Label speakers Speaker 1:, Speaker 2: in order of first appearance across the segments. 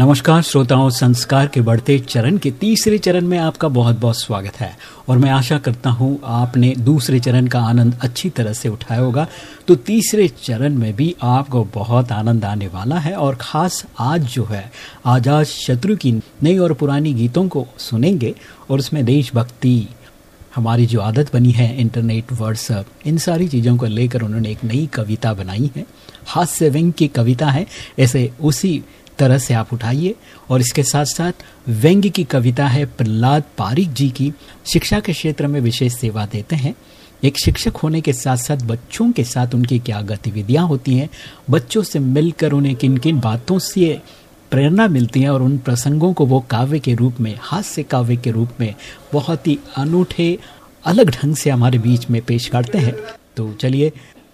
Speaker 1: नमस्कार श्रोताओं, संस्कार के बढ़ते चरण के तीसरे चरण में आपका बहुत बहुत स्वागत है। और मैं आशा करता हूँ आपने दूसरे चरण का आनंद अच्छी तरह से उठाया होगा। तो तीसरे चरण में भी आपको बहुत आनंद आने वाला है और ख़ास आज जो है आज़ाद शत्रु की नई और पुरानी गीतों को सुनेंगे और उसमें देशभक्ति, हमारी जो आदत बनी है, इंटरनेट व्हाट्सअप इन सारी चीज़ों को लेकर उन्होंने एक नई कविता बनाई है। हास्य व्यंग की कविता है। ऐसे उसी तरह से आप उठाइए और इसके साथ साथ व्यंग्य की कविता है प्रहलाद पारिक जी की। शिक्षा के क्षेत्र में विशेष सेवा देते हैं। एक शिक्षक होने के साथ साथ बच्चों के साथ उनकी क्या गतिविधियाँ होती हैं, बच्चों से मिलकर उन्हें किन किन बातों से प्रेरणा मिलती है और उन प्रसंगों को वो काव्य के रूप में, हास्य काव्य के रूप में बहुत ही अनूठे, अलग ढंग से हमारे बीच में पेश करते हैं। तो चलिए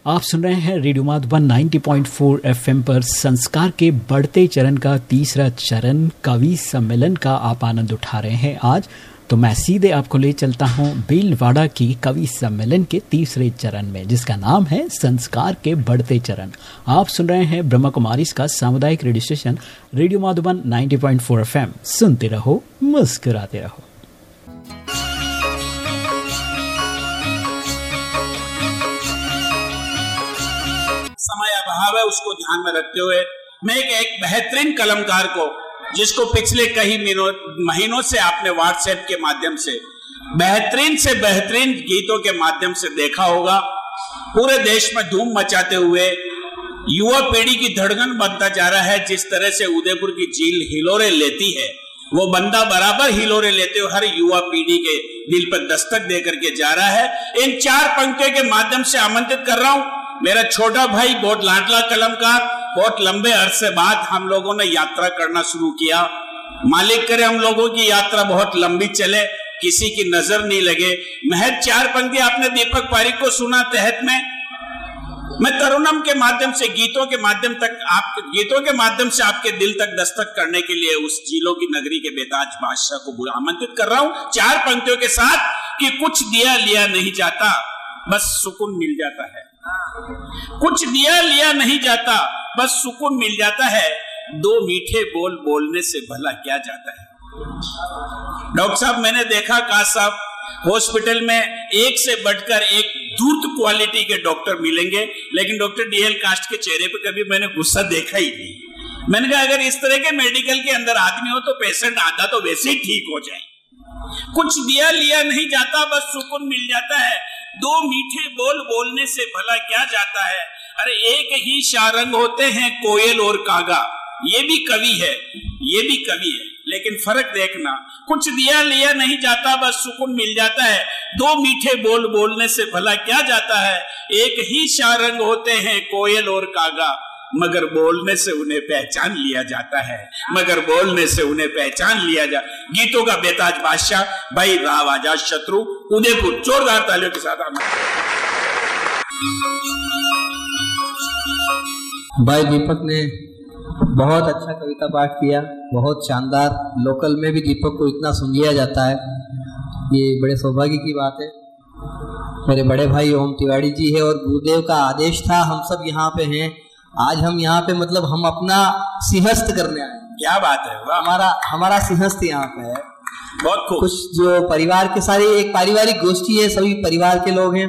Speaker 1: आप सुन रहे हैं रेडियो माधुबन 90.4 एफएम पर संस्कार के बढ़ते चरण का तीसरा चरण कवि सम्मेलन का आप आनंद उठा रहे हैं आज। तो मैं सीधे आपको ले चलता हूँ भीलवाड़ा की कवि सम्मेलन के तीसरे चरण में, जिसका नाम है संस्कार के बढ़ते चरण। आप सुन रहे हैं ब्रह्मा कुमारी का सामुदायिक radio station, radio Madhuban 90.4 FM. सुनते रहो, मुस्कुराते रहो।
Speaker 2: समय अभाव है उसको ध्यान में रखते हुए मैं एक, एक बेहतरीन कलमकार को जिसको पिछले कई महीनों से आपने व्हाट्सएप के माध्यम से बेहतरीन से बेहतरीन गीतों के माध्यम से देखा होगा। पूरे देश में धूम मचाते हुए युवा पीढ़ी की धड़कन बनता जा रहा है। जिस तरह से उदयपुर की झील हिलोरे लेती है वो बंदा बराबर हिलोरे लेते हुए हर युवा पीढ़ी के दिल पर दस्तक दे करके जा रहा है। इन चार पंक्तियों के माध्यम से आमंत्रित कर रहा हूँ। मेरा छोटा भाई बहुत लाडला कलमकार बहुत लंबे अरसे बाद हम लोगों ने यात्रा करना शुरू किया। मालिक करे हम लोगों की यात्रा बहुत लंबी चले, किसी की नज़र नहीं लगे। महज चार पंक्ति आपने दीपक पारिक को सुना तहत में। मैं तरुणम के माध्यम से, गीतों के माध्यम तक आप, गीतों के माध्यम से आपके दिल तक दस्तक करने के लिए उस जिलों की नगरी के बेताज बादशाह को आमंत्रित कर रहा हूँ। चार पंक्तियों के साथ कि कुछ दिया लिया नहीं जाता, बस सुकून मिल जाता है। कुछ दिया लिया नहीं जाता, बस सुकून मिल जाता है। दो मीठे बोल बोलने से भला क्या जाता है? डॉक्टर साहब, मैंने देखा काश साहब, हॉस्पिटल में एक से बढ़कर एक दूर क्वालिटी के डॉक्टर मिलेंगे, लेकिन डॉक्टर डीएल कास्ट के चेहरे पे कभी मैंने गुस्सा देखा ही नहीं। मैंने कहा, अगर इस तरह के मेडिकल के अंदर आदमी हो तो पेशेंट आधा तो वैसे ही ठीक हो जाए। कुछ दिया लिया नहीं जाता, बस सुकून मिल जाता है। दो मीठे बोल बोलने से भला क्या जाता है? अरे, एक ही शारंग होते हैं कोयल और कागा। ये भी कवि है, ये भी कवि है। लेकिन फ़र्क देखना, कुछ दिया लिया नहीं जाता, बस सुकून मिल जाता है। दो मीठे बोल बोलने से भला क्या जाता है? एक ही शारंग होते हैं कोयल और कागा। मगर बोलने से उन्हें पहचान लिया जाता है। मगर बोलने से उन्हें पहचान लिया जा, गीतों का बेताज बादशाह, भाई राव आज़ाद शत्रु, उदयपुर, जोरदार तालियों के साथ
Speaker 3: भाई दीपक ने बहुत अच्छा कविता पाठ किया, बहुत शानदार, लोकल में भी दीपक को इतना सुन लिया जाता है। ये बड़े सौभाग्य की बात है। मेरे बड़े भाई ओम तिवारी जी है और गुरुदेव का आदेश था, हम सब यहाँ पे हैं। आज हम यहाँ पे मतलब हम अपना सिंहस्थ करने आए
Speaker 2: क्या बात है
Speaker 3: हमारा हमारा सिंहस्थ यहाँ पे है।
Speaker 2: बहुत
Speaker 3: कुछ जो परिवार के सारे एक पारिवारिक गोष्ठी है सभी परिवार के लोग हैं।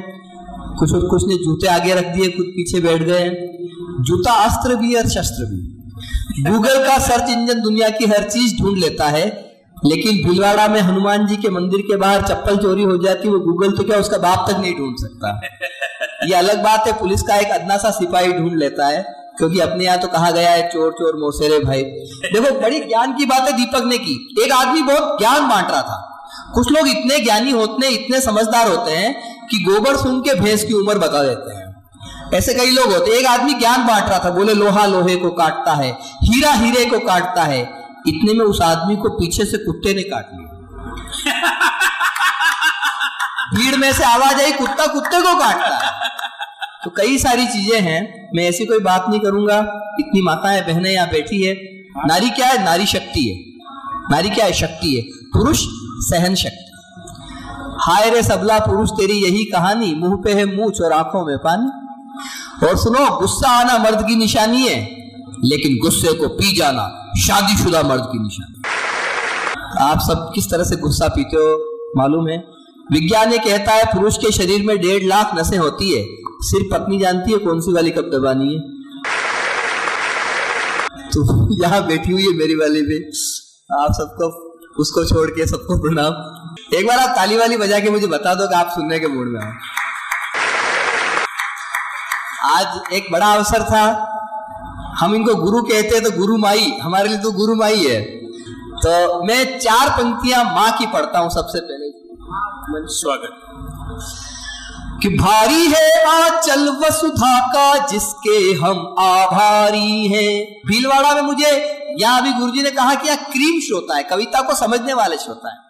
Speaker 3: कुछ और कुछ ने जूते आगे रख दिए कुछ पीछे बैठ गए हैं। जूता अस्त्र भी और शस्त्र भी। गूगल का सर्च इंजन दुनिया की हर चीज़ ढूंढ लेता है लेकिन भीलवाड़ा में हनुमान जी के मंदिर के बाहर चप्पल चोरी हो जाती वो गूगल तो क्या उसका बाप तक नहीं ढूंढ सकता? ये अलग बात है पुलिस का एक अदना सा सिपाही ढूंढ लेता है। क्योंकि अपने यहाँ तो कहा गया है चोर चोर मोसेरे भाई। देखो बड़ी ज्ञान की बात है दीपक ने की। एक आदमी बहुत ज्ञान बांट रहा था। कुछ लोग इतने ज्ञानी होते हैं इतने समझदार होते हैं कि गोबर सुन के भैंस की उम्र बता देते हैं। ऐसे कई लोग होते एक आदमी ज्ञान बांट रहा था बोले लोहा लोहे को काटता है हीरा हीरे को काटता है। इतने में उस आदमी को पीछे से कुत्ते ने काट लिया। भीड़ में से आवाज़ आई कुत्ता कुत्ते को काटता है। तो कई सारी चीज़ें हैं, मैं ऐसी कोई बात नहीं करूँगा, इतनी माताएँ, बहनें यहाँ बैठी है। नारी क्या है? नारी शक्ति है। नारी क्या है? शक्ति है। पुरुष सहन शक्ति। हाय रे सबला, पुरुष, तेरी यही कहानी, मुँह पे है मुँह और आँखों में पानी। और सुनो, गुस्सा आना मर्द की निशानी है, लेकिन गुस्से को पी जाना शादीशुदा मर्द की निशानी आप सब किस तरह से गुस्सा पीते हो, मालूम है? विज्ञान ये कहता है, पुरुष के शरीर में डेढ़ लाख नसें होती है। सिर्फ़ पत्नी जानती है, कौन सी वाली कब दबानी है? तो यहाँ बैठी हुई है मेरी वाली भी। आप सबको, उसको छोड़ के सबको प्रणाम। एक बार आप ताली वाली बजा के मुझे बता दो कि आप सुनने के मूड में हो। आज एक बड़ा अवसर था। हम इनको गुरु कहते हैं तो गुरु माई, हमारे लिए तो गुरु माई है। तो मैं चार पंक्तियाँ माँ की पढ़ता हूँ सबसे पहले।
Speaker 2: स्वागत।
Speaker 3: कि भारी है आचल वसुधा का, जिसके हम आभारी हैं। भीलवाड़ा में मुझे, यहाँ भी गुरुजी ने कहा कि यह क्रीम श्रोता है, कविता को समझने वाले श्रोता है।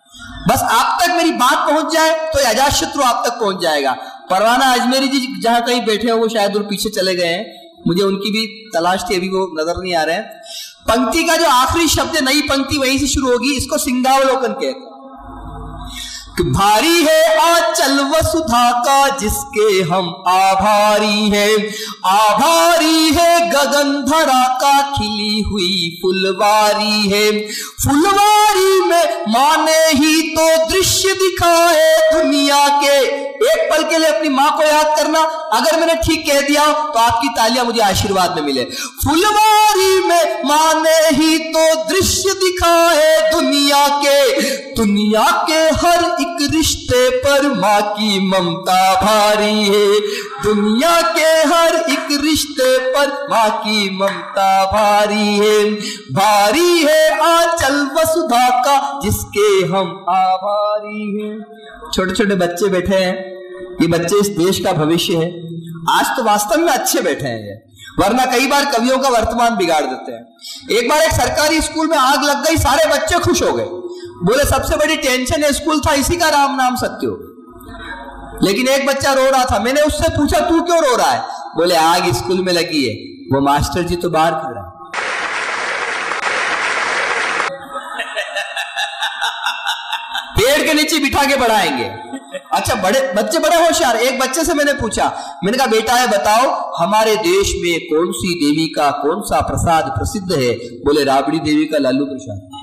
Speaker 3: बस आप तक मेरी बात पहुँच जाए तो अजात शत्रु आप तक पहुँच जाएगा। परवाना अजमेरी जी जहाँ कहीं बैठे हो, वो शायद दूर पीछे चले गए हैं। मुझे उनकी भी तलाश थी, अभी वो नज़र नहीं आ रहे हैं। पंक्ति का जो आखिरी शब्द है, नई पंक्ति वहीं से शुरू होगी, इसको सिंगावलोकन कहते हैं। भारी है आचल वसुधा का, जिसके हम आभारी हैं। आभारी है गगन धरा का, खिली हुई फुलवारी है। फुलवारी में माने ही तो दृश्य दिखाए दुनिया के। एक पल के लिए अपनी माँ को याद करना, अगर मैंने ठीक कह दिया तो आपकी तालियाँ मुझे आशीर्वाद में मिले। फुलवारी में माने ही तो दृश्य दिखाए दुनिया के। दुनिया के हर एक रिश्ते पर माँ की ममता भारी है। दुनिया के हर एक रिश्ते पर माँ की ममता भारी है। भारी है आंचल वसुधा का, जिसके हम आभारी हैं। छोटे छोटे बच्चे बैठे हैं। ये बच्चे इस देश का भविष्य है। आज तो वास्तव में अच्छे बैठे हैं। ये वरना कई बार कवियों का वर्तमान बिगाड़ देते हैं। एक बार एक सरकारी स्कूल में आग लग गई, सारे बच्चे खुश हो गए। बोले, सबसे बड़ी टेंशन है स्कूल था, इसी का राम नाम सत्यो। लेकिन एक बच्चा रो रहा था, मैंने उससे पूछा, तू क्यों रो रहा है? बोले, आग स्कूल में लगी है। वो मास्टर जी तो बाहर खड़ा। पेड़ के नीचे बिठा के बढ़ाएँगे। अच्छा बड़े, बच्चे बड़े होशियार। एक बच्चे से मैंने पूछा, मैंने कहा, बेटा है बताओ, हमारे देश में कौन सी देवी का कौन सा प्रसाद प्रसिद्ध है? बोले, राबड़ी देवी का लालू प्रसाद।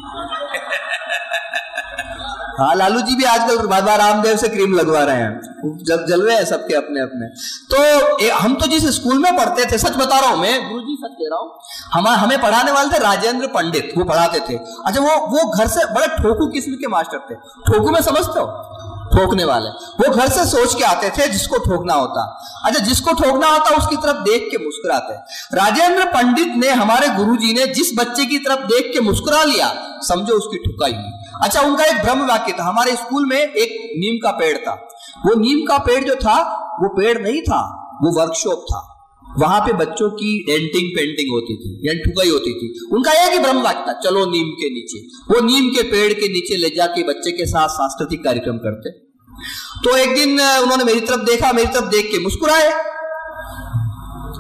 Speaker 3: हाँ लालू जी भी आजकल बाबा रामदेव से क्रीम लगवा रहे हैं। जब जल रहे हैं सबके अपने अपने। तो ए, हम तो जिस स्कूल में पढ़ते थे सच बता रहा हूँ मैं गुरु जी सच कह रहा हूँ हम हमें पढ़ाने वाले थे राजेंद्र पंडित वो पढ़ाते थे। अच्छा वो वो घर से बड़े ठोकू किस्म के मास्टर थे। ठोकू में समझते हो? ठोकने वाले। वो घर से सोच के आते थे जिसको ठोकना होता। अच्छा जिसको ठोकना होता उसकी तरफ़ देख के मुस्कुराते। राजेंद्र पंडित ने हमारे गुरुजी ने जिस बच्चे की तरफ़ देख के मुस्कुरा लिया समझो उसकी ठुकाई हुई। अच्छा उनका एक ब्रह्म वाक्य था। हमारे स्कूल में एक नीम का पेड़ था। वो नीम का पेड़ जो था, वो पेड़ नहीं था, वो वर्कशॉप था। वहाँ पे बच्चों की डेंटिंग पेंटिंग होती थी या ठुकाई होती थी। उनका एक ही ब्रह्म वाक्य था, चलो नीम के नीचे। वो नीम के पेड़ के नीचे ले जाके बच्चे के साथ सांस्कृतिक कार्यक्रम करते। तो एक दिन उन्होंने मेरी तरफ़ देखा, मेरी तरफ़ देख के मुस्कुराए।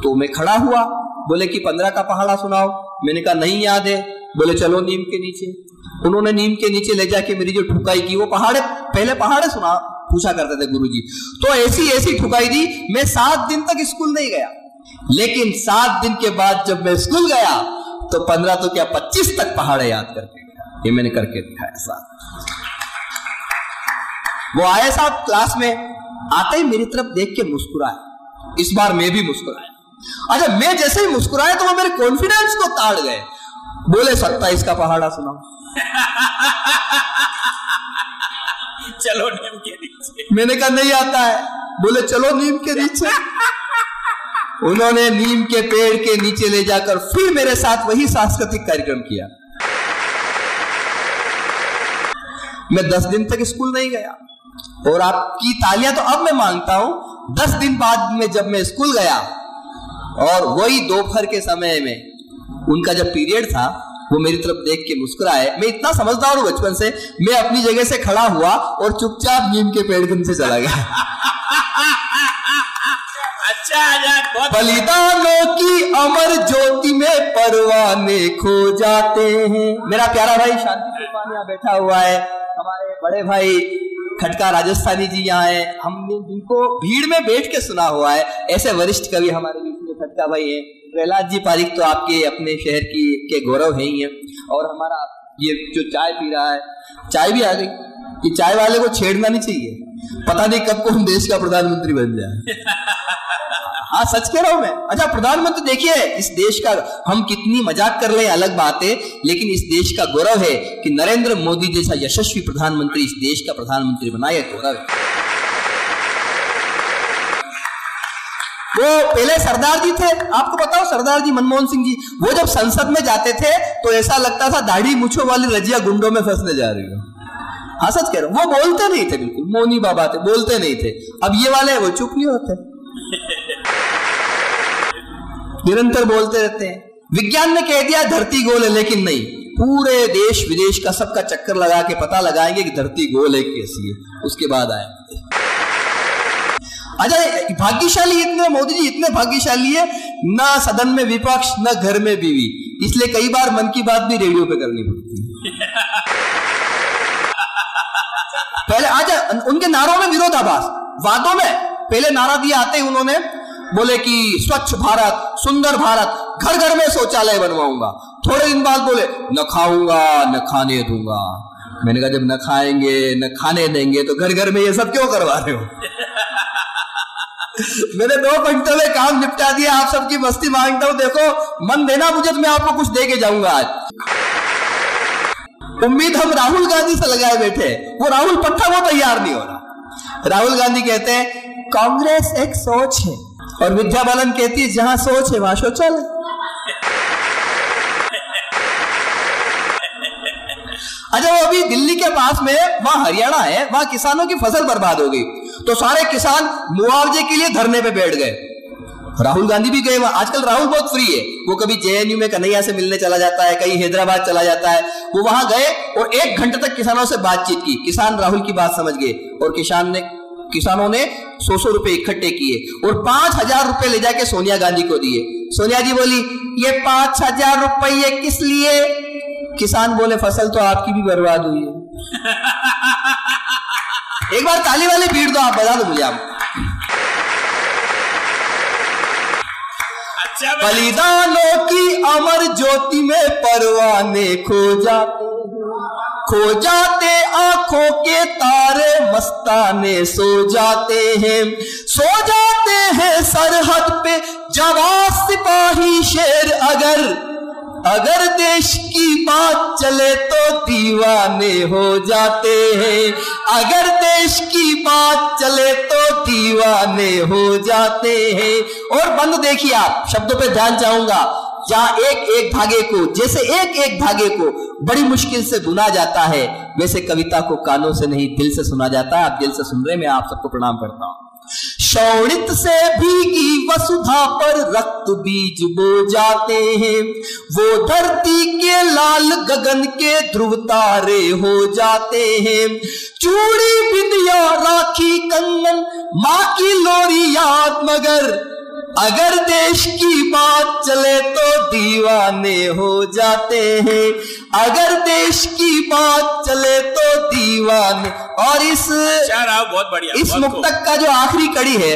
Speaker 3: तो मैं खड़ा हुआ, बोले कि, पंद्रह का पहाड़ा सुनाओ। मैंने कहा, नहीं याद है। बोले, चलो नीम के नीचे। उन्होंने नीम के नीचे ले जाके मेरी जो ठुकाई की, वो पहाड़े, पहले पहाड़े सुना, पूछा करते थे गुरुजी। तो ऐसी ऐसी ठुकाई दी, मैं सात दिन तक स्कूल नहीं गया। लेकिन सात दिन के बाद जब मैं स्कूल गया तो पंद्रह तो क्या, पच्चीस तक पहाड़े याद करके गया। ये मैंने करके दिखाया साथ वो आए साहब क्लास में, आते ही मेरी तरफ़ देख के मुस्कुराए इस बार मैं भी मुस्कुराया। अच्छा मैं जैसे ही मुस्कुराया तो वो मेरे कॉन्फिडेंस को ताड़ गए। बोले सत्ताईस का पहाड़ा सुनाओ
Speaker 2: चलो नीम के नीचे।
Speaker 3: मैंने कहा नहीं आता है। बोले चलो नीम के नीचे। उन्होंने नीम के पेड़ के नीचे ले जाकर फिर मेरे साथ वही सांस्कृतिक कार्यक्रम किया। मैं दस दिन तक स्कूल नहीं गया। और आपकी तालियाँ तो अब मैं माँगता हूँ। दस दिन बाद में जब मैं स्कूल गया और वही दोपहर के समय में उनका जब पीरियड था वो मेरी तरफ़ देख के मुस्कुराए। मैं इतना समझदार हूँ बचपन से मैं अपनी जगह से खड़ा हुआ और चुपचाप नीम के पेड़ के नीचे चला गया।
Speaker 2: अच्छा बहुत
Speaker 3: बलिदानों की अमर ज्योति में परवाने खो जाते हैं। मेरा प्यारा भाई शांति यहाँ बैठा हुआ है। हमारे बड़े भाई खटका राजस्थानी जी यहाँ है। हमने जिनको भीड़ में बैठ के सुना हुआ है ऐसे वरिष्ठ कवि हमारे बीच में भाई है प्रहलाद जी पारिक तो आपके अपने शहर की के गौरव है ही है। और हमारा ये जो चाय पी रहा है चाय भी आ गई। कि चाय वाले को छेड़ना नहीं चाहिए। पता नहीं कब को हम देश का प्रधानमंत्री बन जाए। हाँ सच कह रहा हूँ मैं। अच्छा प्रधानमंत्री देखिए इस देश का हम कितनी मज़ाक कर रहे हैं अलग बात है। लेकिन इस देश का गौरव है कि नरेंद्र मोदी जैसा यशस्वी प्रधानमंत्री इस देश का प्रधानमंत्री बना यह गौरव है। वो पहले सरदार जी थे। आपको बताओ, सरदार जी मनमोहन सिंह जी, वो जब संसद में जाते थे तो ऐसा लगता था दाढ़ी मुछो वाली रजिया गुंडों में फंसने जा रही हो। हाँ सच कह रहा वो बोलते नहीं थे बिल्कुल। मोनी बाबा थे, बोलते नहीं थे। अब ये वाले वो चुप नहीं होते। निरंतर बोलते रहते हैं। विज्ञान ने कह दिया, धरती गोल है, लेकिन नहीं। पूरे देश विदेश का सबका चक्कर लगा के पता लगाएँगे कि धरती गोल है कैसी है। उसके बाद आएँगे। अच्छा भाग्यशाली इतने मोदी जी इतने भाग्यशाली है ना सदन में विपक्ष न घर में बीवी। इसलिए कई बार मन की बात भी रेडियो पे करनी पड़ती है। पहले आज उनके नारों में विरोधाभास। वादों में। पहले नारा दिया आते ही उन्होंने बोले कि स्वच्छ भारत सुंदर भारत घर घर में शौचालय बनवाऊँगा। थोड़े दिन बाद बोले न खाऊँगा न खाने दूँगा। मैंने कहा जब न खाएँगे न खाने देंगे तो घर घर में ये सब क्यों करवा रहे हो? मैंने दो घंटे में काम निपटा दिया, आप सबकी मस्ती माँगता हूँ। देखो, मन देना मुझे तो मैं आपको कुछ दे के जाऊँगा आज। उम्मीद हम राहुल गांधी से लगाए बैठे वो राहुल पट्टा वो तैयार नहीं हो रहा। राहुल गांधी कहते हैं, कांग्रेस एक सोच है। और विद्या बालन कहती है, जहाँ सोच है, वहाँ शौचालय अच्छा वो अभी दिल्ली के पास में, वहाँ हरियाणा है, वहाँ किसानों की फ़सल बर्बाद हो गई। तो सारे किसान मुआवजे के लिए धरने पे बैठ गए। राहुल गांधी भी गए वहाँ। आजकल राहुल बहुत फ्री है। वो कभी जेएनयू में कन्हैया से मिलने चला जाता है, कहीं हैदराबाद चला जाता है। वो वहाँ गए और एक घंटे तक किसानों से बातचीत की। किसान राहुल की बात समझ गए और किसान ने किसानों ने सौ सौ रुपए इकट्ठे किए और पाँच हज़ार रुपए ले जाके सोनिया गांधी को दिए। सोनिया जी बोली, ये पाँच हज़ार रुपये किस लिए? किसान बोले, फ़सल तो आपकी भी बर्बाद हुई है। एक बार ताली वाले भीड़ दो आप बता दो मुझे आप अच्छा बलिदानों की अमर ज्योति में परवाने खो जाते खो जाते आँखों के तारे मस्ताने सो जाते हैं। सो जाते हैं सरहद पे जवान सिपाही शेर अगर। अगर देश की बात चले तो दीवाने हो जाते हैं। अगर देश की बात चले तो दीवाने हो जाते हैं। और बंद देखिए आप, शब्दों पे ध्यान चाहूँगा जहाँ एक एक धागे को, जैसे एक एक धागे को बड़ी मुश्किल से बुना जाता है। वैसे कविता को कानों से नहीं, दिल से सुना जाता है। आप दिल से सुन रहे मैं आप सबको प्रणाम करता हूँ। शौणित से भीगी वसुधा पर रक्त बीज बो जाते हैं। वो धरती के लाल गगन के ध्रुव तारे हो जाते हैं। चूड़ी बिंदिया राखी कंगन, माँ की लोरी याद मगर अगर देश की बात चले तो दीवाने हो जाते हैं। अगर देश की बात चले तो दीवाने। और इस बहुत बढ़िया इस मुक्तक का जो आखिरी कड़ी है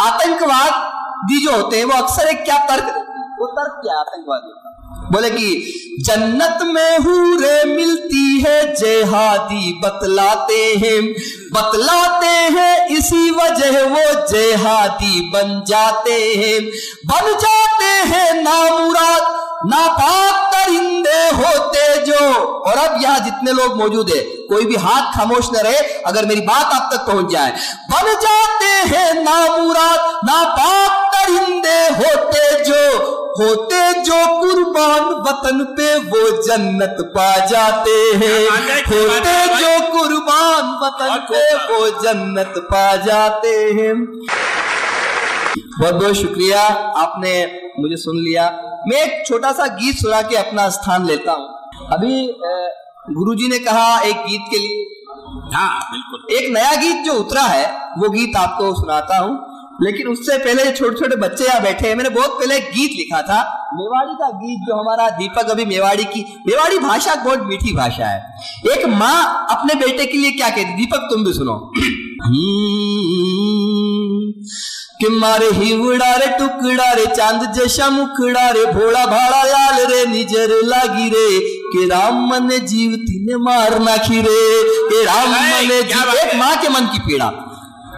Speaker 3: आतंकवाद जो होते हैं वो अक्सर एक क्या तर्क वो तर्क क्या आतंकवादी बोले कि जन्नत में हूरे मिलती है, जेहादी बतलाते हैं। बतलाते हैं, इसी वजह वो जेहादी बन जाते हैं। बन जाते हैं नामुराद नापाक परिंदे होते जो। और अब यहाँ जितने लोग मौजूद है कोई भी हाथ खामोश न रहे अगर मेरी बात आप तक पहुँच जाए। बन जाते हैं नामुराद नापाक परिंदे होते जो। होते जो कुर्बान वतन पे वो जन्नत पा जाते हैं। होते जो कुर्बान वतन पे वो जन्नत पा जाते हैं। बहुत बहुत शुक्रिया आपने मुझे सुन लिया। मैं एक छोटा सा गीत सुना के अपना स्थान लेता हूँ। अभी गुरुजी ने कहा एक गीत के लिए। हाँ बिल्कुल। एक नया गीत जो उतरा है वो गीत आपको सुनाता हूँ। लेकिन उससे पहले छोटे छोटे बच्चे यहाँ बैठे हैं मैंने बहुत पहले गीत लिखा था। मेवाड़ी का गीत जो हमारा दीपक अभी मेवाड़ी की मेवाड़ी भाषा बहुत मीठी भाषा है। एक माँ अपने बेटे के लिए क्या कहती दीपक तुम भी सुनो। कि मारे हिवड़ा रे टुकड़ा रे चाँद जैसा मुखड़ा रे भोला भाड़ा लाल रे निजर लागी रे के राम मन जीवती ने मार नाखी रे के राम मन जीव एक माँ के मन की पीड़ा।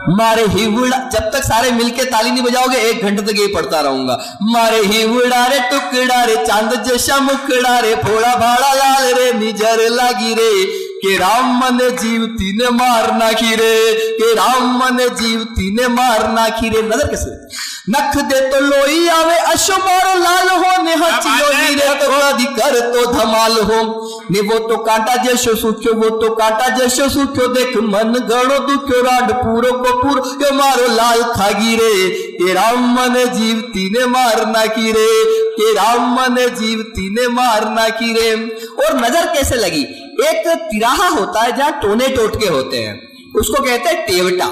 Speaker 3: मारे हिवड़ा जब तक सारे मिलके ताली नहीं बजाओगे एक घंटे तक ये पढ़ता रहूँगा। मारे हिवड़ा रे टुकड़ा रे चाँद जैसा मुखड़ा रे भोला भाड़ा लाल रे निजर लागी रे के राम मने जीव तीने मार नाखी रे के राम मने जीव तीने मार नाखी रे नज़र कैसे? नख दे तो लोई आवे अशोमार लाल हो ने हचियो रे तो कर तो धमाल हो। ने वो तो कांटा जैसो सूख्यो वो तो कांटा जैसो सूख्यो। देख मन गड़ो दुख्यो राड पूरो को पूर के मारो लाल खागी रे के राम मने जीव तीने मार नाखी रे के राम मन जीव तीने मारना की रेम। और नज़र कैसे लगी? एक तिराहा होता है जहाँ टोने टोटके होते हैं। उसको कहते हैं टेवटा।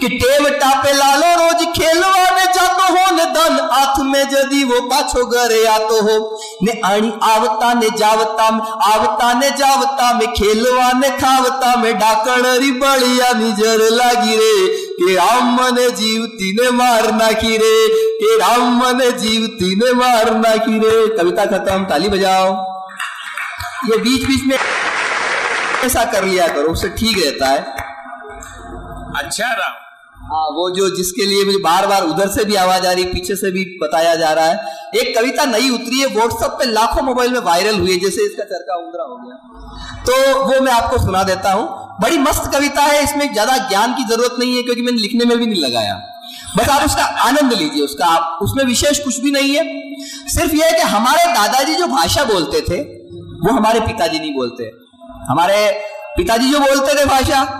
Speaker 3: कि टेवटा पे लालो रोज खेलवाने जातो हो, ने धन हाथ में जदी वो पाछो घरे आतो हो। ने आणी आवता ने जावता में, आवता ने जावता में, खेलवाने खावता में डाकण डाकणरी बड़िया निजर लागी रे। के राम मन जीवती ने मार नाखी रे, के राम मन जीवती ने मार नाखी रे। कविता खत्म, ताली बजाओ। ये बीच बीच में ऐसा कर लिया करो, उससे ठीक रहता है।
Speaker 2: अच्छा राम।
Speaker 3: हाँ वो जो जिसके लिए मुझे बार बार उधर से भी आवाज़ आ रही, पीछे से भी बताया जा रहा है। एक कविता नई उतरी है व्हाट्सएप पे लाखों मोबाइल में वायरल हुई है, जैसे इसका चरका उंदरा हो गया। तो वो मैं आपको सुना देता हूँ। बड़ी मस्त कविता है, इसमें ज़्यादा ज्ञान की ज़रूरत नहीं है, क्योंकि मैंने लिखने में भी नहीं लगाया। बस आप उसका आनंद लीजिए, उसका आप, उसमें विशेष कुछ भी नहीं है। सिर्फ़ यह है कि हमारे दादाजी जो भाषा बोलते थे, वो हमारे पिताजी नहीं बोलते। हमारे पिताजी जो बोलते थे भाषा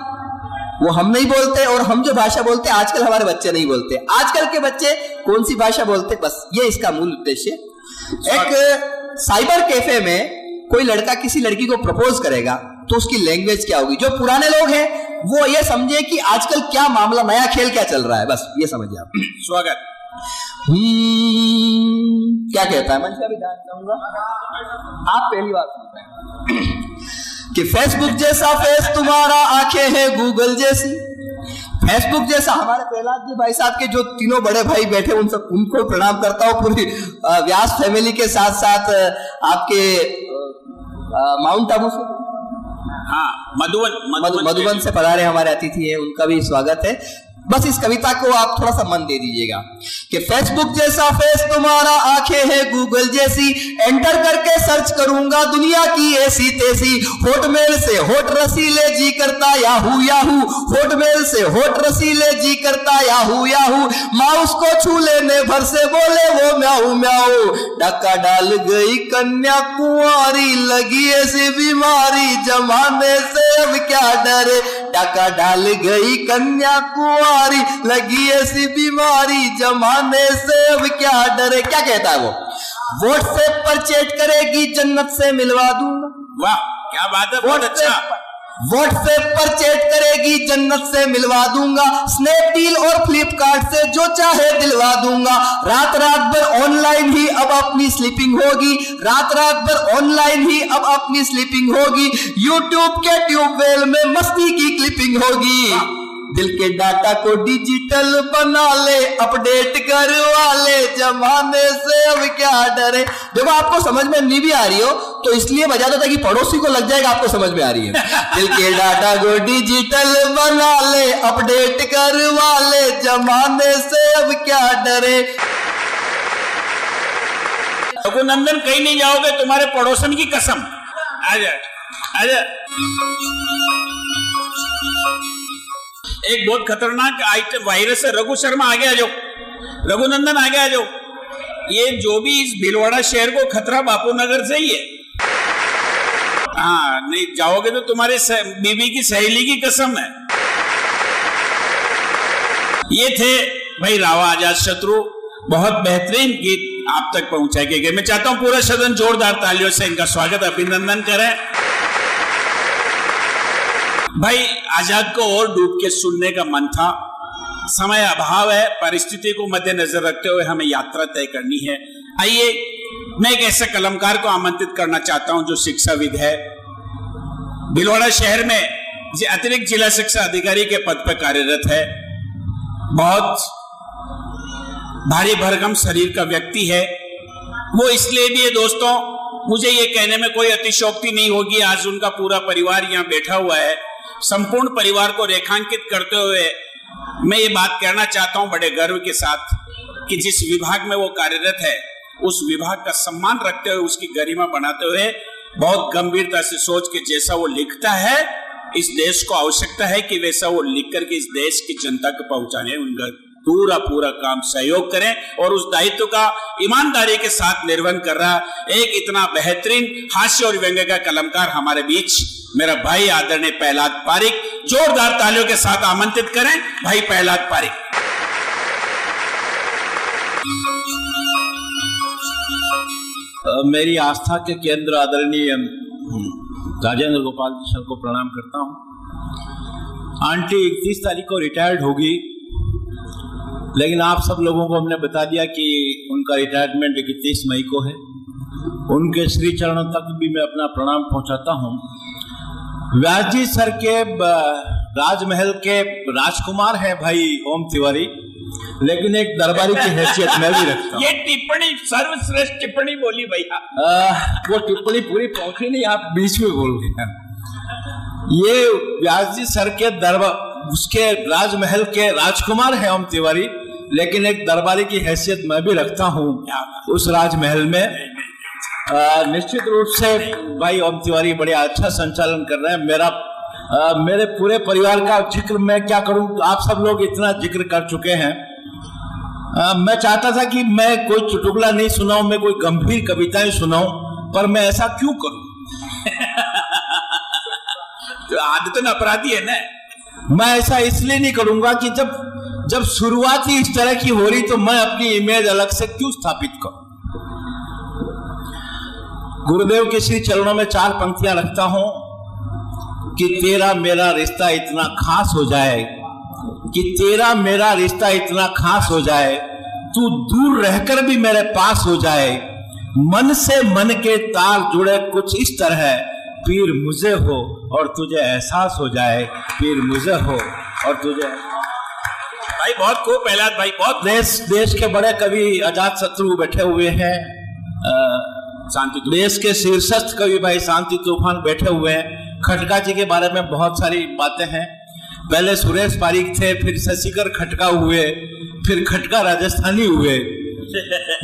Speaker 3: वो हम नहीं बोलते और हम जो भाषा बोलते आजकल हमारे बच्चे नहीं बोलते। आजकल के बच्चे कौन सी भाषा बोलते? बस ये इसका मूल उद्देश्य। एक साइबर कैफ़े में कोई लड़का किसी लड़की को प्रपोज करेगा तो उसकी लैंग्वेज क्या होगी? जो पुराने लोग हैं वो ये समझे कि आजकल क्या मामला नया खेल क्या चल रहा है। बस ये समझिए आप।
Speaker 2: स्वागत।
Speaker 3: हम्म, क्या कहता है? मैं भी ध्यान चाहूँगा आप पहली बार सुन रहे हैं। कि फेसबुक जैसा फेस तुम्हारा आँखें हैं गूगल जैसी। फेसबुक जैसा हमारे प्रहलाद जी भाई साहब के जो तीनों बड़े भाई बैठे उन सब उनको प्रणाम करता हूँ पूरी व्यास फैमिली के साथ साथ आपके माउंट आबू से।
Speaker 2: हाँ मधुबन
Speaker 3: मधुबन, से पधारे हमारे अतिथि है उनका भी स्वागत है। बस इस कविता को आप थोड़ा सा मन दे दीजिएगा कि फेसबुक जैसा फेस तुम्हारा आँखें है गूगल जैसी। एंटर करके सर्च करूँगा, दुनिया की ऐसी तेसी। होटमेल से होट रसीले जी करता याहू याहू होटमेल से होट रसीले जी करता याहू याहू माउस को छू लेने भर से बोले, वो म्याऊ म्याऊ। डका डाल गई कन्या, कुंवारी लगी ऐसी बीमारी। जमाने से अब क्या डरे? डका डाल गई कन्या, कुंवारी बीमारी लगी ऐसी बीमारी जमाने से अब क्या डरे क्या कहता है वो? व्हाट्सएप पर चैट करेगी जन्नत से मिलवा दूँगा।
Speaker 2: वाह क्या बात है बहुत अच्छा।
Speaker 3: व्हाट्सएप पर चैट करेगी जन्नत से मिलवा दूँगा। स्नैपडील और फ्लिपकार्ट से जो चाहे दिलवा दूँगा। रात रात भर ऑनलाइन ही अब अपनी स्लीपिंग होगी। रात रात भर ऑनलाइन ही अब अपनी स्लीपिंग होगी। यूट्यूब के ट्यूबवेल में मस्ती की क्लिपिंग होगी। दिल के डाटा को डिजिटल बना ले अपडेट करवा ले जमाने से अब क्या डरे। देखो आपको समझ में नहीं भी आ रही हो तो इसलिए बजा दो ताकि पड़ोसी को लग जाएगा आपको समझ में आ रही है। दिल के डाटा को डिजिटल बना ले अपडेट करवा ले जमाने से अब क्या डरे।
Speaker 2: रघुनंदन कहीं नहीं जाओगे? तुम्हारे पड़ोसन की कसम। आ जाए आ जाए एक बहुत खतरनाक आइटम वायरस है। रघु शर्मा, आगे आ जाओ। रघुनंदन, आगे आ जाओ। ये जो भी इस भीलवाड़ा शहर को खतरा बापू नगर से ही है। हाँ नहीं, जाओगे तो तुम्हारे बीबी की सहेली की कसम है। ये थे भाई रावा आज़ाद शत्रु। बहुत बेहतरीन गीत आप तक पहुँचाए गए मैं चाहता हूँ पूरा सदन जोरदार तालियों से इनका स्वागत। अभिनंदन करें। भाई, आज़ाद को और डूब के सुनने का मन था। समय अभाव है, परिस्थिति को मद्देनजर रखते हुए हमें यात्रा तय करनी है। आइए, मैं एक ऐसे कलमकार को आमंत्रित करना चाहता हूँ जो शिक्षाविद है। भिलवाड़ा शहर में अतिरिक्त जिला शिक्षा अधिकारी के पद पर कार्यरत है। बहुत भारी भरगम शरीर का व्यक्ति है। वो इसलिए भी है, दोस्तों, मुझे ये कहने में कोई अतिशोक्ति नहीं होगी। आज उनका पूरा परिवार यहाँ बैठा हुआ है। संपूर्ण परिवार को रेखांकित करते हुए मैं ये बात कहना चाहता हूँ बड़े गर्व के साथ कि जिस विभाग में वो कार्यरत है, उस विभाग का सम्मान रखते हुए, उसकी गरिमा बनाते हुए, बहुत गंभीरता से सोच के जैसा वो लिखता है, इस देश को आवश्यकता है कि वैसा वो लिख करके इस देश की जनता को पहुँचाने उनका पूरा पूरा काम सहयोग करें और उस दायित्व का ईमानदारी के साथ निर्वहन कर रहा एक इतना बेहतरीन हास्य और व्यंग्य का कलमकार हमारे बीच मेरा भाई आदरणीय पहलाद पारिक जोरदार तालियों के साथ आमंत्रित करें। भाई पहलाद पारिक।
Speaker 4: मेरी आस्था के केंद्र आदरणीय राजेंद्र गोपाल जी सर को प्रणाम करता हूँ। आंटी, इकतीस तारीख को रिटायर्ड होगी। लेकिन आप सब लोगों को हमने बता दिया कि उनका रिटायरमेंट इकतीस मई को है। उनके श्री चरणों तक भी मैं अपना प्रणाम पहुंचाता हूँ। व्यास जी सर के राजमहल के राजकुमार है भाई ओम तिवारी लेकिन एक दरबारी की हैसियत मैं भी रखता हूँ।
Speaker 2: ये टिप्पणी सर्वश्रेष्ठ टिप्पणी बोली भैया।
Speaker 4: वो टिप्पणी पूरी पहुँची नहीं आप बीच में बोल गए ये व्यास जी सर के दरबार उसके राजमहल के राजकुमार है ओम तिवारी लेकिन एक दरबारी की हैसियत मैं भी रखता हूँ उस राजमहल में। निश्चित रूप से भाई ओम तिवारी बड़े अच्छा संचालन कर रहे हैं। मेरा आ, मेरे पूरे परिवार का ज़िक्र मैं क्या करूँ? आप सब लोग इतना ज़िक्र कर चुके हैं। आ, मैं चाहता था कि मैं कोई चुटुकला नहीं सुनाऊं मैं कोई गंभीर कविताएँ सुनाऊं पर मैं ऐसा क्यों करूँ?
Speaker 2: तो आदत तो अपराधी है ना?
Speaker 4: मैं ऐसा इसलिए नहीं करूँगा कि जब जब शुरुआत ही इस तरह की हो रही तो मैं अपनी इमेज अलग से क्यों स्थापित करूँ? गुरुदेव के श्री चरणों में चार पंक्तियाँ रखता हूँ कि तेरा मेरा रिश्ता इतना खास हो जाए, कि तेरा मेरा रिश्ता इतना खास हो जाए, तू दूर रहकर भी मेरे पास हो जाए, मन से मन के तार जुड़े कुछ इस तरह पीर मुझे हो और तुझे एहसास हो जाए, पीर मुझे हो और तुझे
Speaker 2: भाई बहुत खूब पहला भाई बहुत
Speaker 4: देश देश के बड़े कवि अजात शत्रु बैठे हुए हैं। शांति देश के शीर्षस्थ कवि भाई शांति तूफ़ान बैठे हुए हैं। खटका जी के बारे में बहुत सारी बातें हैं। पहले सुरेश पारिक थे फिर शशिकर खटका हुए फिर खटका राजस्थानी हुए।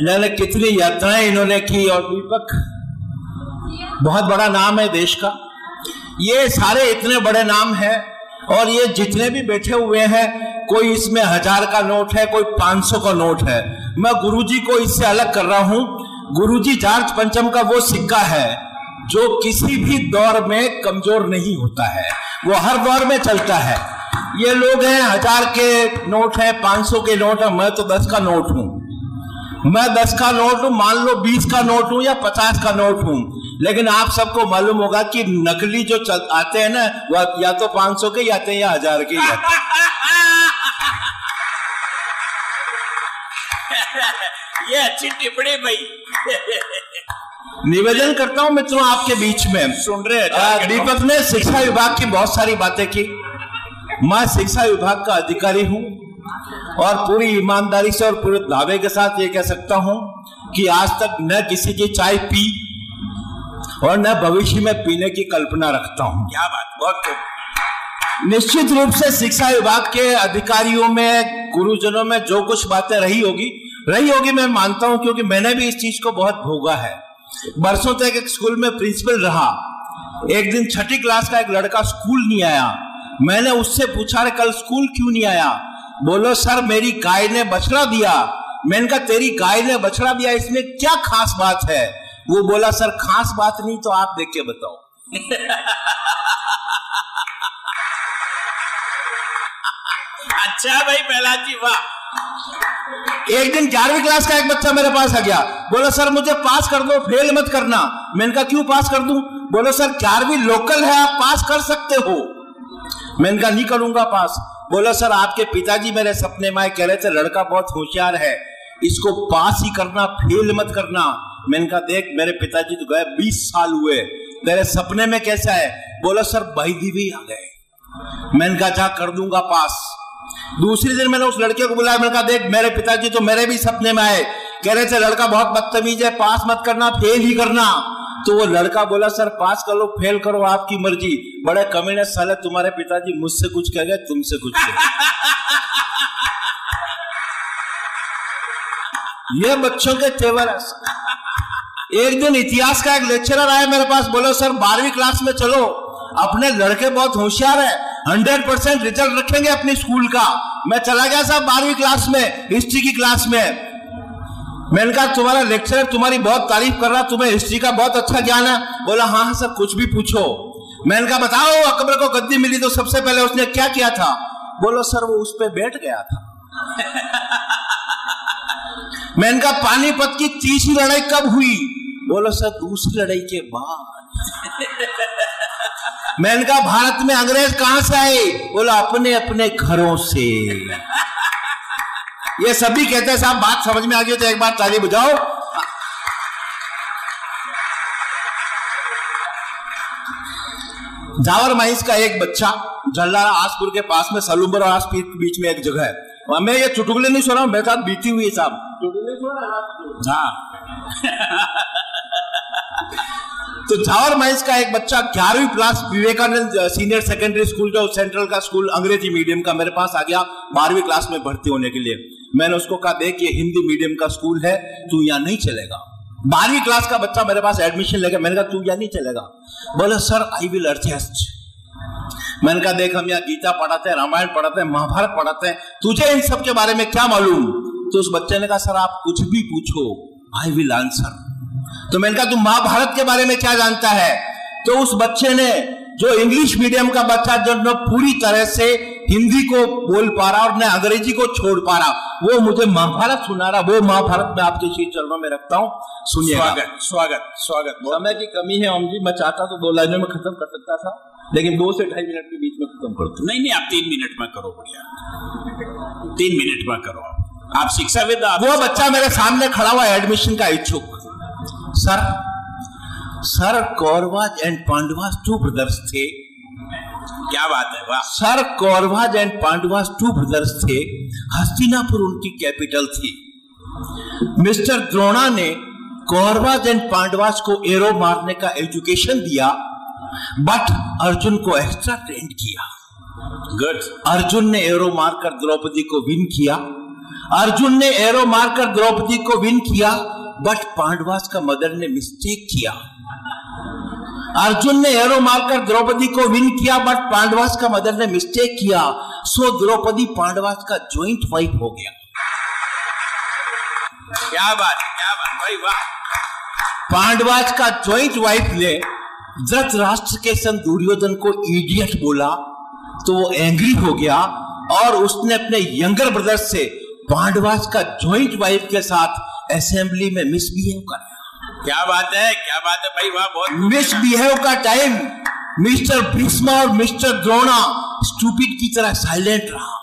Speaker 4: मैंने कितनी यात्राएँ इन्होंने की और दीपक बहुत बड़ा नाम है देश का। ये सारे इतने बड़े नाम हैं और ये जितने भी बैठे हुए हैं कोई इसमें हज़ार का नोट है, कोई पाँच सौ का नोट है। मैं गुरुजी को इससे अलग कर रहा हूँ। गुरुजी जार्ज पंचम का वो सिक्का है, जो किसी भी दौर में कमज़ोर नहीं होता है। वो हर दौर में चलता है। ये लोग हैं, हज़ार के नोट है, पाँच सौ के नोट है, मैं तो दस का नोट हूँ। मैं दस का नोट हूँ, मान लो बीस का नोट हूँ या पचास का नोट हूँ। लेकिन आप सबको मालूम होगा कि नकली जो आते हैं ना, वह या तो पाँच सौ के आते हैं या हज़ार के आते
Speaker 2: ये अच्छी टिप्पणी भाई।
Speaker 4: निवेदन करता हूँ मित्रों आपके बीच में।
Speaker 2: सुन रहे
Speaker 4: दीपक ने शिक्षा विभाग की बहुत सारी बातें की। मैं शिक्षा विभाग का अधिकारी हूँ और पूरी ईमानदारी से और पूरे दावे के साथ ये कह सकता हूँ कि आज तक न किसी की चाय पी और न भविष्य में पीने की कल्पना रखता हूँ।
Speaker 2: क्या बात बहुत
Speaker 4: निश्चित रूप से शिक्षा विभाग के अधिकारियों में गुरुजनों में जो कुछ बातें रही होगी रही होगी, मैं मानता हूँ, क्योंकि मैंने भी इस चीज़ को बहुत भोगा है। बरसों तक एक स्कूल में प्रिंसिपल रहा। एक दिन छठी क्लास का एक लड़का स्कूल नहीं आया। मैंने उससे पूछा रे कल स्कूल क्यों नहीं आया? बोलो, सर, मेरी गाय ने बछड़ा दिया। मैंने कहा, तेरी गाय ने बछड़ा दिया, इसमें क्या खास बात है? वो बोला, सर, खास बात नहीं तो आप देख के बताओ।
Speaker 2: अच्छा भाई प्रहलाद जी वाह
Speaker 4: एक दिन ग्यारहवीं क्लास का एक बच्चा मेरे पास आ गया। बोला, सर, मुझे पास कर दो, फेल मत करना। मैंने कहा, क्यों पास कर दूँ? बोलो, सर, ग्यारहवीं लोकल है, आप पास कर सकते हो। मैंने कहा, नहीं करूँगा पास। बोला, सर, आपके पिताजी मेरे सपने में कह रहे थे, लड़का बहुत होशियार है, इसको पास ही करना, फेल मत करना। मैंने कहा, देख, मेरे पिताजी तो गए, बीस साल हुए, तेरे सपने में कैसा है? बोला, सर, भाई दीवी आ गए। मैंने कहा, जा, कर दूँगा पास। दूसरी दिन मैंने उस लड़के को बुलाया, मैंने कहा, देख, मेरे पिताजी तो मेरे भी सपने में आए। कह रहे थे लड़का बहुत बदतमीज है, पास मत करना, फेल ही करना। तो वो लड़का बोला, सर, पास कर लो, फेल करो आपकी मर्ज़ी। बड़े कमी कमीने साले, तुम्हारे पिताजी मुझसे कुछ कह गए, तुमसे कुछ ये बच्चों के तेवर है एक दिन इतिहास का एक लेक्चरर आया मेरे पास, बोलो, सर, बारहवीं क्लास में चलो। अपने लड़के बहुत होशियार है हंड्रेड परसेंट रिज़ल्ट रखेंगे अपने स्कूल का। मैं चला गया साहब बारहवीं क्लास में, हिस्ट्री की क्लास में। मैंने कहा, तुम्हारा लेक्चरर तुम्हारी बहुत तारीफ़ कर रहा, तुम्हें हिस्ट्री का बहुत अच्छा ज्ञान है। बोला हाँ हाँ सर, कुछ भी पूछो। मैंने कहा, बताओ, अकबर को गद्दी मिली तो सबसे पहले उसने क्या किया था? बोलो, सर, वो उस पर बैठ गया था। मैंने कहा, पानीपत की तीसरी लड़ाई कब हुई? बोलो, सर, दूसरी लड़ाई के बाद। मैंने कहा भारत में अंग्रेज़ कहाँ से आए? बोला अपने अपने घरों से। ये सभी कहते हैं साहब बात समझ में आ गई तो एक बार ताली बुझाओ जावर माइस का एक बच्चा जल्लारा आसपुर के पास में सलूबर और आसपुर के बीच में एक जगह है। और मैं ये चुटकुले नहीं सो रहा हूँ मेरे साथ बीती हुई है साहब। हाँ। तो झावर माइस का एक बच्चा ग्यारहवीं class Vivekananda senior secondary school का सेंट्रल का स्कूल अंग्रेज़ी मीडियम का मेरे पास आ गया बारहवीं क्लास में भर्ती होने के लिए। मैंने उसको कहा, देख, ये हिंदी मीडियम का स्कूल है, तू यहाँ नहीं चलेगा। बारहवीं क्लास का बच्चा मेरे पास एडमिशन लेगा मैंने कहा, तू यहाँ नहीं चलेगा? बोले सर आई विल एडजस्ट मैंने कहा, देख, हम यहाँ गीता पढ़ाते हैं, रामायण पढ़ाते हैं, महाभारत पढ़ाते हैं, तुझे इन सब के बारे में क्या मालूम? तो उस बच्चे ने कहा सर आप कुछ भी पूछो आई विल आंसर तो मैंने कहा तू महाभारत के बारे में क्या जानता है? तो उस बच्चे ने जो इंग्लिश मीडियम का बच्चा जो न पूरी तरह से हिंदी को बोल पा रहा और न अंग्रेज़ी को छोड़ पा रहा वो मुझे महाभारत सुना रहा वो महाभारत में आपके श्री चरणों में रखता हूँ सुनिए
Speaker 2: स्वागत स्वागत स्वागत।
Speaker 4: समय की कमी है ओम जी मैं चाहता तो दो लाइनों में खत्म कर सकता था लेकिन दो से ढाई मिनट के बीच में खत्म कर दो।
Speaker 2: नहीं नहीं आप तीन मिनट में करो बढ़िया। तीन मिनट में करो आप। शिक्षाविद आप
Speaker 4: वो बच्चा मेरे सामने खड़ा हुआ एडमिशन का इच्छुक। Sir sir Kauravas and Pandavas two brothers थे।
Speaker 2: क्या बात है वाह।
Speaker 4: Sir Kauravas and Pandavas two brothers थे। हस्तिनापुर उनकी कैपिटल थी। मिस्टर द्रोणा ने कौरवाज एंड पांडवास को एरो मारने का एजुकेशन दिया बट अर्जुन को एक्स्ट्रा ट्रेंड किया।
Speaker 2: गुड
Speaker 4: अर्जुन ने एरो मारकर द्रौपदी को विन किया। अर्जुन ने एरो मारकर द्रौपदी को विन किया। बट पांडवास का मदर ने मिस्टेक किया। अर्जुन ने एरो मारकर द्रौपदी को विन किया बट पांडवास का मदर ने मिस्टेक किया। सो द्रौपदी पांडवास का ज्वाइंट वाइफ हो गया।
Speaker 2: क्या बात क्या बात भाई वाह।
Speaker 4: पांडवास का ज्वाइंट वाइफ ने धृत राष्ट्र के सन दुर्योधन को इडियट बोला तो वो एंग्री हो गया, और उसने अपने यंगर ब्रदर से पांडवास का ज्वाइंट वाइफ के साथ असेंबली में मिसबिहेव कराया
Speaker 2: क्या बात है? क्या बात है भाई? वाह बहुत
Speaker 4: मिसबिहेव का टाइम मिस्टर भीष्मा और मिस्टर द्रोणा स्टूपिड की तरह साइलेंट रहा।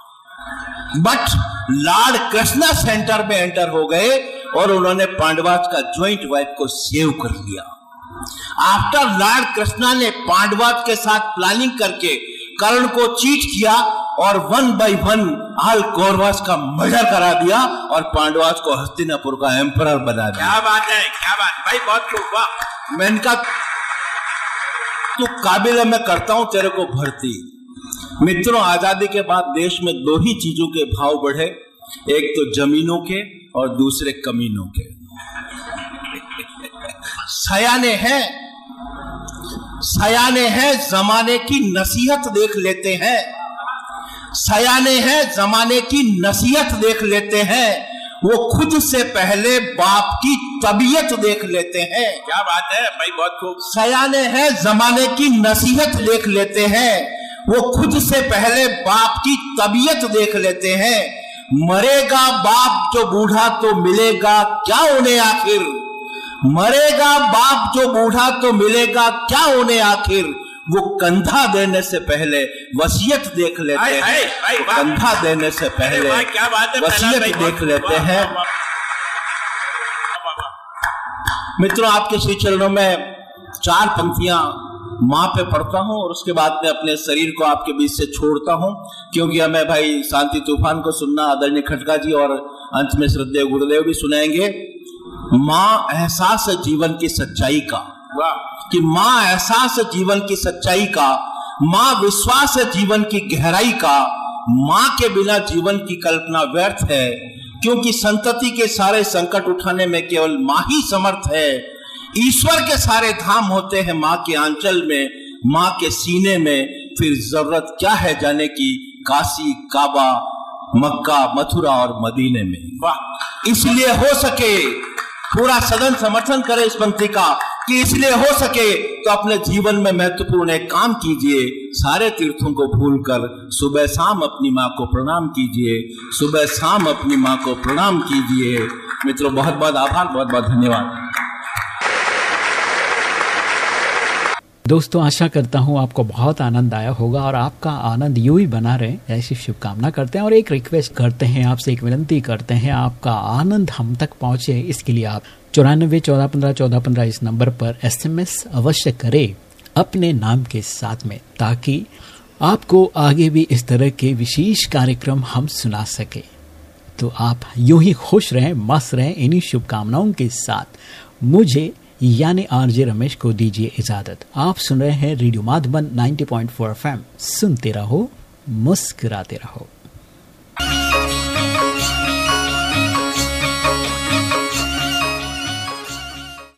Speaker 4: बट लॉर्ड कृष्णा सेंटर में एंटर हो गए और उन्होंने पांडवाज का ज्वाइंट वाइफ को सेव कर लिया आफ्टर लॉर्ड कृष्णा ने पांडवाज के साथ प्लानिंग करके कर्ण को चीट किया और one by one all Kauravas का मर्डर करा दिया और पांडवास को हस्तिनापुर का एम्पर बना दिया।
Speaker 2: क्या बात है क्या बात भाई बहुत खूब वाह।
Speaker 4: मैंने कहा तू काबिल है मैं करता हूँ तेरे को भर्ती। मित्रों आज़ादी के बाद देश में दो ही चीज़ों के भाव बढ़े एक तो जमीनों के और दूसरे कमीनों के। सयाने हैं सयाने हैं जमाने की नसीहत देख लेते हैं। सयाने हैं, जमाने की नसीहत देख लेते हैं। वो खुद से पहले बाप की तबीयत देख लेते हैं।
Speaker 2: क्या बात है? भाई, बहुत खूब।
Speaker 4: सयाने हैं, जमाने की नसीहत देख लेते हैं। वो खुद से पहले बाप की तबीयत देख लेते हैं। मरेगा बाप जो बूढ़ा तो मिलेगा क्या उन्हें आखिर? मरेगा बाप जो बूढ़ा तो मिलेगा क्या उन्हें आखिर? वो कंधा देने से पहले वसीयत देख लेते हैं। कंधा देने से पहले
Speaker 2: क्या बात है
Speaker 4: वसीयत देख लेते हैं। मित्रों आपके श्री चरणों में चार पंक्तियाँ माँ पे पढ़ता हूँ और उसके बाद में अपने शरीर को आपके बीच से छोड़ता हूँ क्योंकि हमें भाई शांति तूफ़ान को सुनना आदरणीय खटका जी और अंत में श्रद्धेव गुरुदेव भी सुनाएँगे माँ एहसास है जीवन की सच्चाई का कि माँ एहसास जीवन की सच्चाई का माँ विश्वास है जीवन की गहराई का माँ के बिना जीवन की कल्पना व्यर्थ है क्योंकि संतति के सारे संकट उठाने में केवल माँ ही समर्थ है। ईश्वर के सारे धाम होते हैं माँ के आंचल में माँ के सीने में। फिर ज़रूरत क्या है जाने की? काशी काबा मक्का मथुरा और मदीने में। वाह। इसलिए हो सके पूरा सदन समर्थन करे इस पंक्ति का। कि इसलिए हो सके तो अपने जीवन में महत्वपूर्ण एक काम कीजिए। सारे तीर्थों को भूलकर सुबह शाम अपनी माँ को प्रणाम कीजिए। सुबह शाम अपनी माँ को प्रणाम कीजिए। मित्रों, बहुत बहुत आभार, बहुत बहुत धन्यवाद।
Speaker 1: दोस्तों, आशा करता हूँ आपको बहुत आनंद आया होगा और आपका आनंद यूँ ही बना रहे। ऐसी शुभकामना करते हैं और एक रिक्वेस्ट करते हैं आपसे, एक विनती करते हैं, आपका आनंद हम तक पहुँचे, इसके लिए आप चौरानबे, चौदह, पंद्रह चौदह, पंद्रह इस नंबर पर एसएमएस अवश्य करें अपने नाम के साथ में, ताकि आपको आगे भी इस तरह के विशेष कार्यक्रम हम सुना सके। तो आप यूँ ही खुश रहें, मस्त रहें, इन्हीं शुभकामनाओं के साथ। मुझे यानी आरजे रमेश को दीजिए इजाज़त। आप सुन रहे हैं रेडियो माधुबन 90.4 एफएम। सुनते रहो, मुस्कुराते रहो।